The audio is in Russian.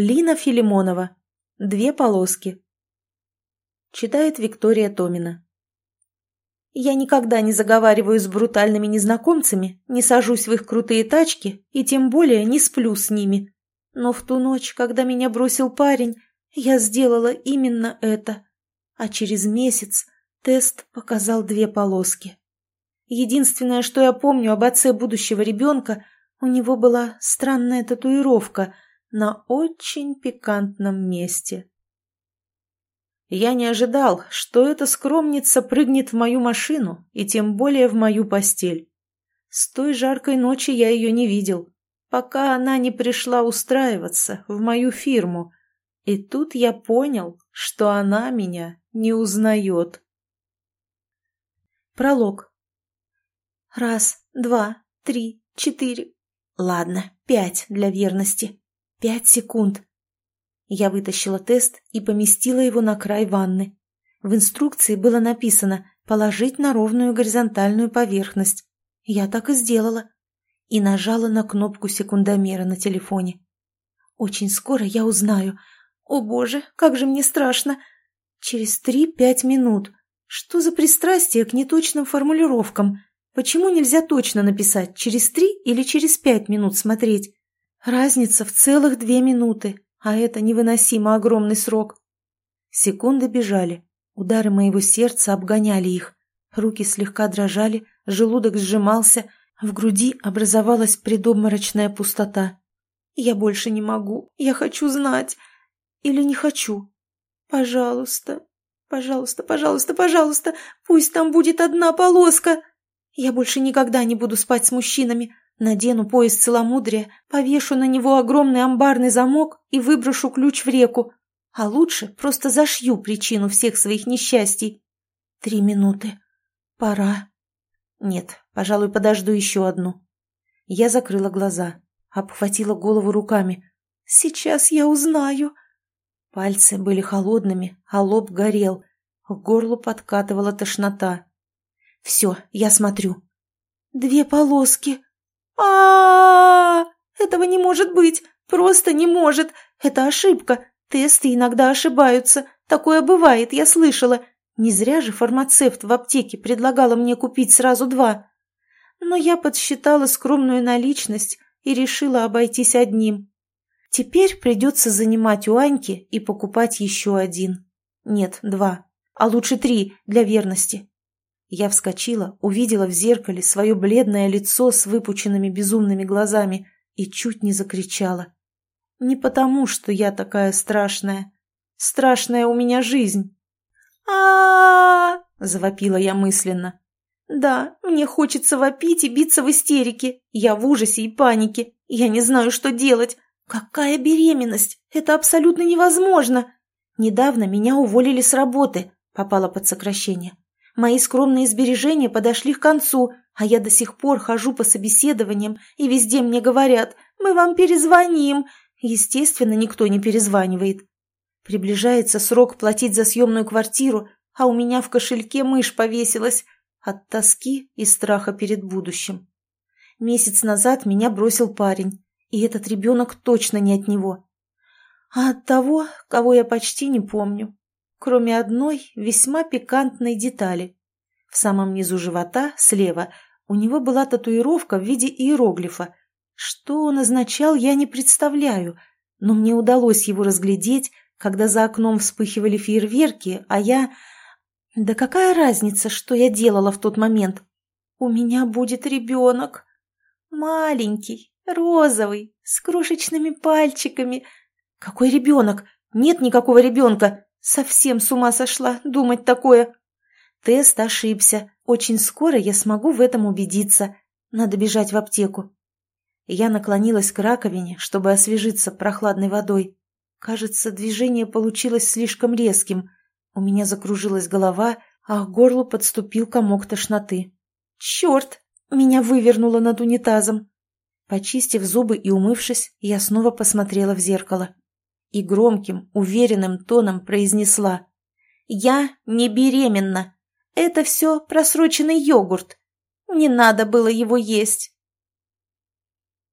Лина Филимонова. Две полоски. Читает Виктория Томина. Я никогда не заговариваю с брутальными незнакомцами, не сажусь в их крутые тачки и тем более не сплю с ними. Но в ту ночь, когда меня бросил парень, я сделала именно это. А через месяц тест показал две полоски. Единственное, что я помню об отце будущего ребенка, у него была странная татуировка на очень пикантном месте. Я не ожидал, что эта скромница прыгнет в мою машину и тем более в мою постель. С той жаркой ночи я ее не видел, пока она не пришла устраиваться в мою фирму. И тут я понял, что она меня не узнает. Пролог. Раз, два, три, четыре. Ладно, пять для верности. Пять секунд. Я вытащила тест и поместила его на край ванны. В инструкции было написано «положить на ровную горизонтальную поверхность». Я так и сделала. И нажала на кнопку секундомера на телефоне. Очень скоро я узнаю. О боже, как же мне страшно. Через три-пять минут. Что за пристрастие к неточным формулировкам? Почему нельзя точно написать через три или через пять минут смотреть? Разница в целых две минуты, а это невыносимо огромный срок. Секунды бежали, удары моего сердца обгоняли их. Руки слегка дрожали, желудок сжимался, в груди образовалась предобморочная пустота. Я больше не могу, я хочу знать. Или не хочу. Пожалуйста, Пожалуйста, пожалуйста, пожалуйста, пусть там будет одна полоска. Я больше никогда не буду спать с мужчинами. Надену пояс целомудрия, повешу на него огромный амбарный замок и выброшу ключ в реку. А лучше просто зашью причину всех своих несчастий. Три минуты. Пора. Нет, пожалуй, подожду еще одну. Я закрыла глаза, обхватила голову руками. Сейчас я узнаю. Пальцы были холодными, а лоб горел. К горлу подкатывала тошнота. «Все, я смотрю». «Две полоски. А, Этого не может быть! Просто не может! Это ошибка! Тесты иногда ошибаются. Такое бывает, я слышала. Не зря же фармацевт в аптеке предлагала мне купить сразу два. Но я подсчитала скромную наличность и решила обойтись одним. Теперь придется занимать у Аньки и покупать еще один. Нет, два. А лучше три, для верности. Я вскочила, увидела в зеркале свое бледное лицо с выпученными безумными глазами и чуть не закричала. Не потому, что я такая страшная. Страшная у меня жизнь. а завопила я мысленно. Да, мне хочется вопить и биться в истерике. Я в ужасе и панике. Я не знаю, что делать. «Какая беременность? Это абсолютно невозможно!» «Недавно меня уволили с работы», — попала под сокращение. «Мои скромные сбережения подошли к концу, а я до сих пор хожу по собеседованиям, и везде мне говорят, мы вам перезвоним». Естественно, никто не перезванивает. Приближается срок платить за съемную квартиру, а у меня в кошельке мышь повесилась от тоски и страха перед будущим. Месяц назад меня бросил парень. И этот ребенок точно не от него. А от того, кого я почти не помню. Кроме одной весьма пикантной детали. В самом низу живота, слева, у него была татуировка в виде иероглифа. Что он означал, я не представляю, но мне удалось его разглядеть, когда за окном вспыхивали фейерверки, а я... Да какая разница, что я делала в тот момент? У меня будет ребенок. Маленький, Розовый, с крошечными пальчиками. Какой ребенок? Нет никакого ребенка. Совсем с ума сошла думать такое. Тест ошибся. Очень скоро я смогу в этом убедиться. Надо бежать в аптеку. Я наклонилась к раковине, чтобы освежиться прохладной водой. Кажется, движение получилось слишком резким. У меня закружилась голова, а к горлу подступил комок тошноты. «Черт!» Меня вывернуло над унитазом. Почистив зубы и умывшись, я снова посмотрела в зеркало. И громким, уверенным тоном произнесла. «Я не беременна. Это все просроченный йогурт. Не надо было его есть».